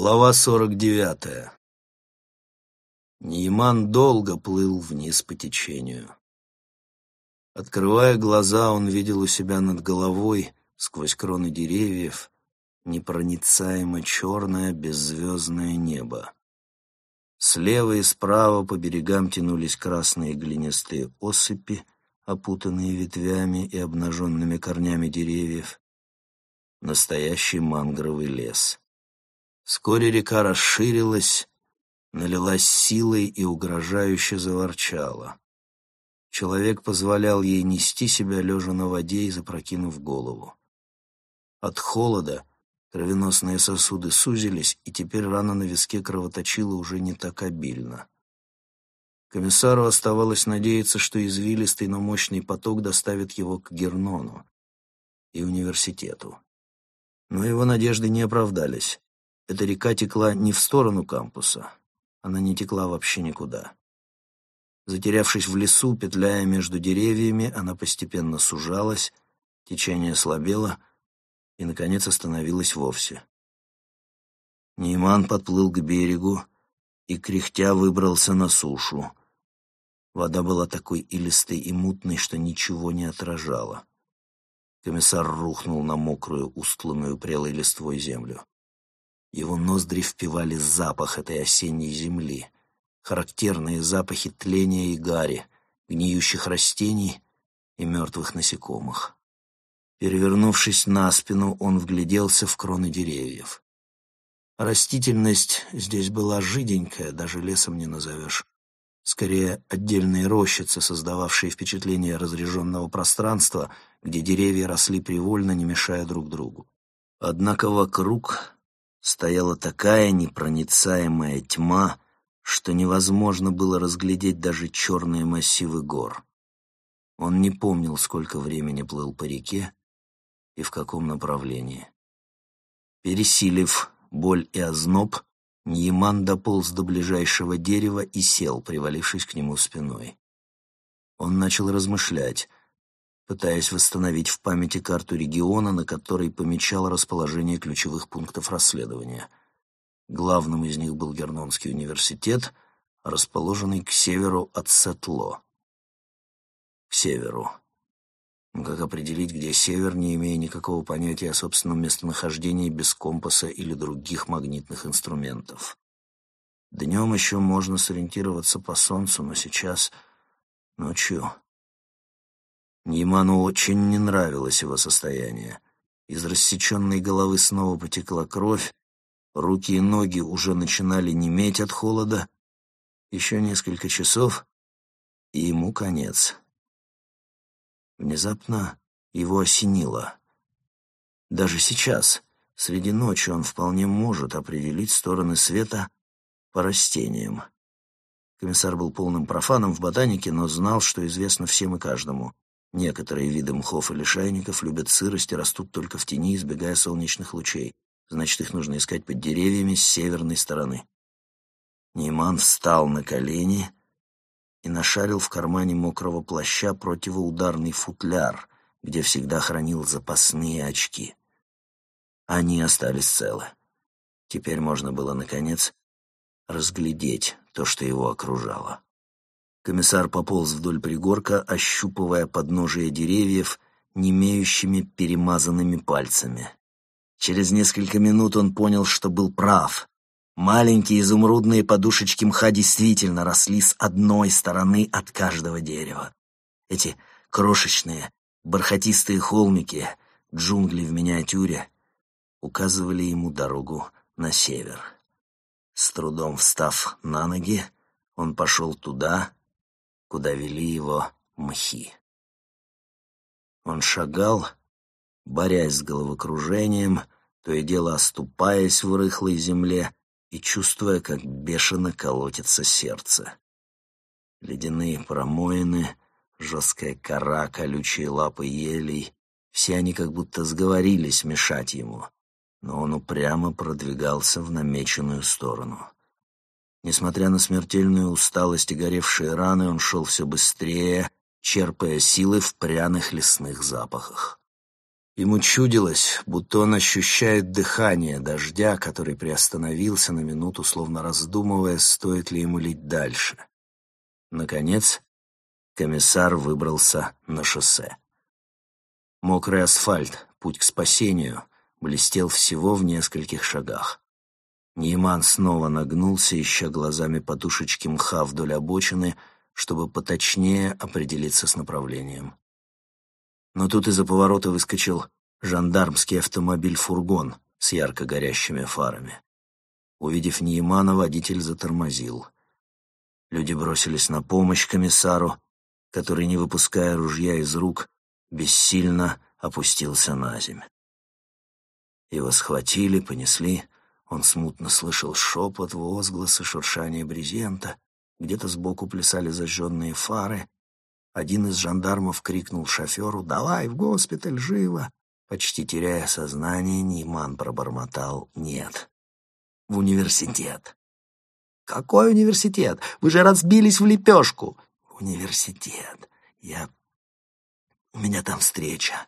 Глава сорок девятая. Нейман долго плыл вниз по течению. Открывая глаза, он видел у себя над головой, сквозь кроны деревьев, непроницаемо черное беззвездное небо. Слева и справа по берегам тянулись красные глинистые осыпи, опутанные ветвями и обнаженными корнями деревьев. Настоящий мангровый лес. Вскоре река расширилась, налилась силой и угрожающе заворчала. Человек позволял ей нести себя, лежа на воде и запрокинув голову. От холода кровеносные сосуды сузились, и теперь рана на виске кровоточила уже не так обильно. Комиссару оставалось надеяться, что извилистый, но мощный поток доставит его к Гернону и университету. Но его надежды не оправдались. Эта река текла не в сторону кампуса. Она не текла вообще никуда. Затерявшись в лесу, петляя между деревьями, она постепенно сужалась, течение слабело и, наконец, остановилась вовсе. Нейман подплыл к берегу и, кряхтя, выбрался на сушу. Вода была такой илистой и мутной, что ничего не отражала. Комиссар рухнул на мокрую, устланную прелой листвой землю. Его ноздри впивали запах этой осенней земли, характерные запахи тления и гари, гниющих растений и мертвых насекомых. Перевернувшись на спину, он вгляделся в кроны деревьев. Растительность здесь была жиденькая, даже лесом не назовешь. Скорее, отдельные рощицы, создававшие впечатление разреженного пространства, где деревья росли привольно, не мешая друг другу. Однако вокруг стояла такая непроницаемая тьма, что невозможно было разглядеть даже черные массивы гор. Он не помнил, сколько времени плыл по реке и в каком направлении. Пересилив боль и озноб, Ньяман дополз до ближайшего дерева и сел, привалившись к нему спиной. Он начал размышлять, пытаясь восстановить в памяти карту региона, на которой помечал расположение ключевых пунктов расследования. Главным из них был Гернонский университет, расположенный к северу от Сетло. К северу. Как определить, где север, не имея никакого понятия о собственном местонахождении без компаса или других магнитных инструментов? Днем еще можно сориентироваться по солнцу, но сейчас ночью Нейману очень не нравилось его состояние. Из рассеченной головы снова потекла кровь, руки и ноги уже начинали неметь от холода. Еще несколько часов, и ему конец. Внезапно его осенило. Даже сейчас, среди ночи, он вполне может определить стороны света по растениям. Комиссар был полным профаном в ботанике, но знал, что известно всем и каждому. Некоторые виды мхов или шайников любят сырость и растут только в тени, избегая солнечных лучей. Значит, их нужно искать под деревьями с северной стороны. Нейман встал на колени и нашарил в кармане мокрого плаща противоударный футляр, где всегда хранил запасные очки. Они остались целы. Теперь можно было, наконец, разглядеть то, что его окружало. Комиссар пополз вдоль пригорка, ощупывая подножие деревьев немеющими перемазанными пальцами. Через несколько минут он понял, что был прав. Маленькие изумрудные подушечки мха действительно росли с одной стороны от каждого дерева. Эти крошечные, бархатистые холмики, джунгли в миниатюре, указывали ему дорогу на север. С трудом встав на ноги, он пошел туда, куда вели его мхи. Он шагал, борясь с головокружением, то и дело оступаясь в рыхлой земле и чувствуя, как бешено колотится сердце. Ледяные промоины, жесткая кора, колючие лапы елей — все они как будто сговорились мешать ему, но он упрямо продвигался в намеченную сторону. Несмотря на смертельную усталость и горевшие раны, он шел все быстрее, черпая силы в пряных лесных запахах. Ему чудилось, будто он ощущает дыхание дождя, который приостановился на минуту, словно раздумывая, стоит ли ему лить дальше. Наконец, комиссар выбрался на шоссе. Мокрый асфальт, путь к спасению, блестел всего в нескольких шагах. Нейман снова нагнулся, ища глазами подушечки мха вдоль обочины, чтобы поточнее определиться с направлением. Но тут из-за поворота выскочил жандармский автомобиль-фургон с ярко горящими фарами. Увидев Неймана, водитель затормозил. Люди бросились на помощь комиссару, который, не выпуская ружья из рук, бессильно опустился на землю. Его схватили, понесли. Он смутно слышал шепот, возгласы, шуршание брезента. Где-то сбоку плясали зажженные фары. Один из жандармов крикнул шоферу «Давай в госпиталь, живо!» Почти теряя сознание, Нейман пробормотал «Нет». «В университет». «Какой университет? Вы же разбились в лепешку!» «Университет. Я... У меня там встреча».